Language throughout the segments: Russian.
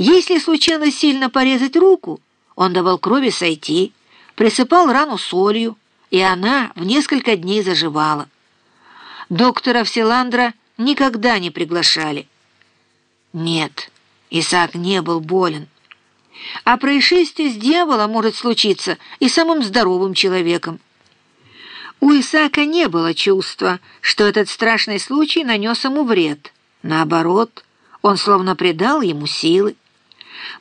Если случалось сильно порезать руку, он давал крови сойти, присыпал рану солью, и она в несколько дней заживала. Доктора Вселандра никогда не приглашали. Нет, Исаак не был болен. А происшествие с дьяволом может случиться и самым здоровым человеком. У Исаака не было чувства, что этот страшный случай нанес ему вред. Наоборот, он словно придал ему силы.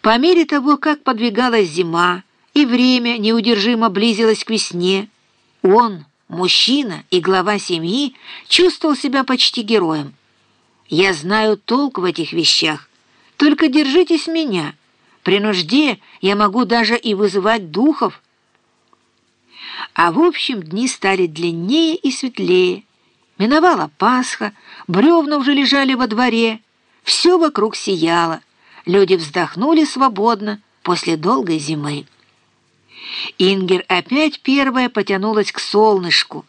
По мере того, как подвигалась зима, и время неудержимо близилось к весне, он, мужчина и глава семьи, чувствовал себя почти героем. «Я знаю толк в этих вещах, только держитесь меня. При нужде я могу даже и вызывать духов». А в общем дни стали длиннее и светлее. Миновала Пасха, бревна уже лежали во дворе, все вокруг сияло. Люди вздохнули свободно после долгой зимы. Ингер опять первая потянулась к солнышку.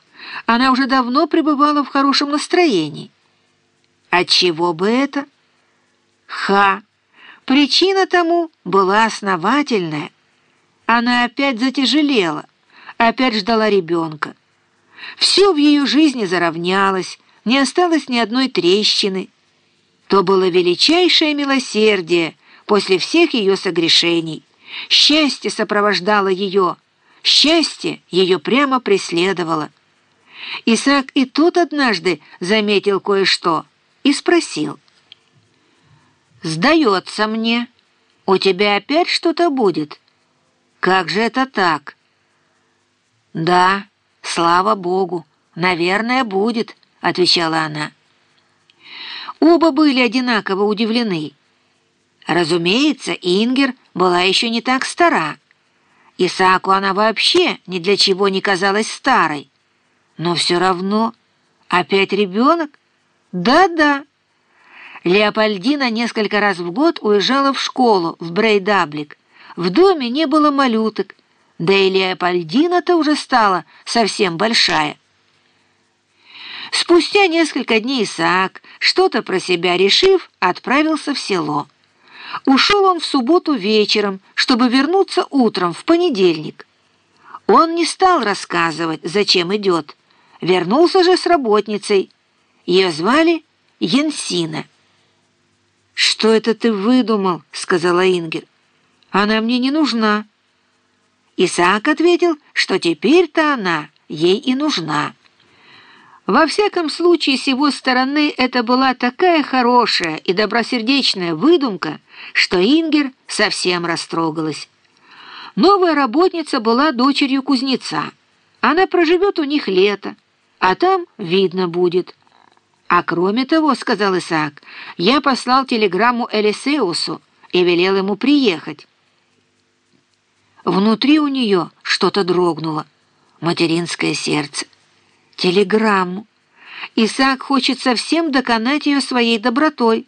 Она уже давно пребывала в хорошем настроении. Отчего бы это? Ха! Причина тому была основательная. Она опять затяжелела, опять ждала ребенка. Все в ее жизни заровнялось, не осталось ни одной трещины. То было величайшее милосердие после всех ее согрешений. Счастье сопровождало ее, счастье ее прямо преследовало. Исаак и тут однажды заметил кое-что и спросил. «Сдается мне, у тебя опять что-то будет? Как же это так?» «Да, слава Богу, наверное, будет», — отвечала она. Оба были одинаково удивлены. Разумеется, Ингер была еще не так стара. Исааку она вообще ни для чего не казалась старой. Но все равно опять ребенок? Да-да. Леопольдина несколько раз в год уезжала в школу в Брейдаблик. В доме не было малюток, да и Леопольдина-то уже стала совсем большая. Спустя несколько дней Исаак, что-то про себя решив, отправился в село. Ушел он в субботу вечером, чтобы вернуться утром в понедельник. Он не стал рассказывать, зачем идет. Вернулся же с работницей. Ее звали Янсина. «Что это ты выдумал?» — сказала Ингер. «Она мне не нужна». Исаак ответил, что теперь-то она ей и нужна. Во всяком случае, с его стороны это была такая хорошая и добросердечная выдумка, что Ингер совсем растрогалась. Новая работница была дочерью кузнеца. Она проживет у них лето, а там видно будет. А кроме того, сказал Исаак, я послал телеграмму Элисеусу и велел ему приехать. Внутри у нее что-то дрогнуло, материнское сердце телеграмму. Исаак хочет совсем доконать ее своей добротой.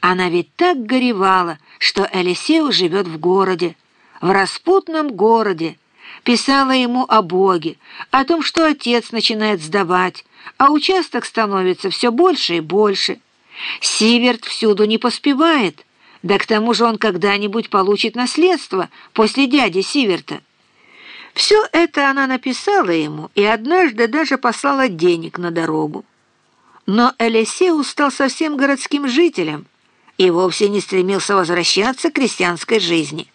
Она ведь так горевала, что Элисеу живет в городе, в распутном городе, писала ему о Боге, о том, что отец начинает сдавать, а участок становится все больше и больше. Сиверт всюду не поспевает, да к тому же он когда-нибудь получит наследство после дяди Сиверта. Все это она написала ему и однажды даже послала денег на дорогу. Но Элисеу стал совсем городским жителем и вовсе не стремился возвращаться к крестьянской жизни.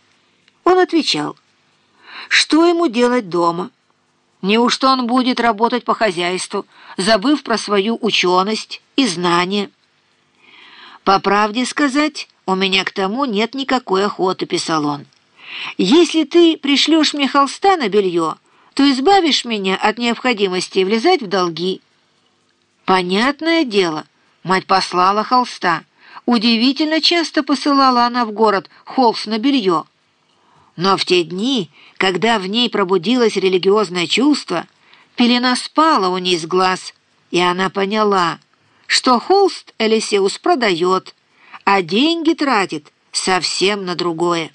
Он отвечал, что ему делать дома? Неужто он будет работать по хозяйству, забыв про свою ученость и знания? «По правде сказать, у меня к тому нет никакой охоты», — писал он. Если ты пришлешь мне холста на белье, то избавишь меня от необходимости влезать в долги». Понятное дело, мать послала холста. Удивительно часто посылала она в город холст на белье. Но в те дни, когда в ней пробудилось религиозное чувство, пелена спала у ней с глаз, и она поняла, что холст Элисеус продает, а деньги тратит совсем на другое.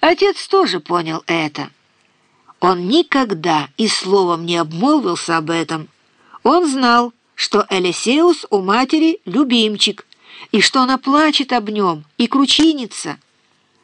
Отец тоже понял это. Он никогда и словом не обмолвился об этом. Он знал, что Элисеус у матери любимчик, и что она плачет об нем и кручинится.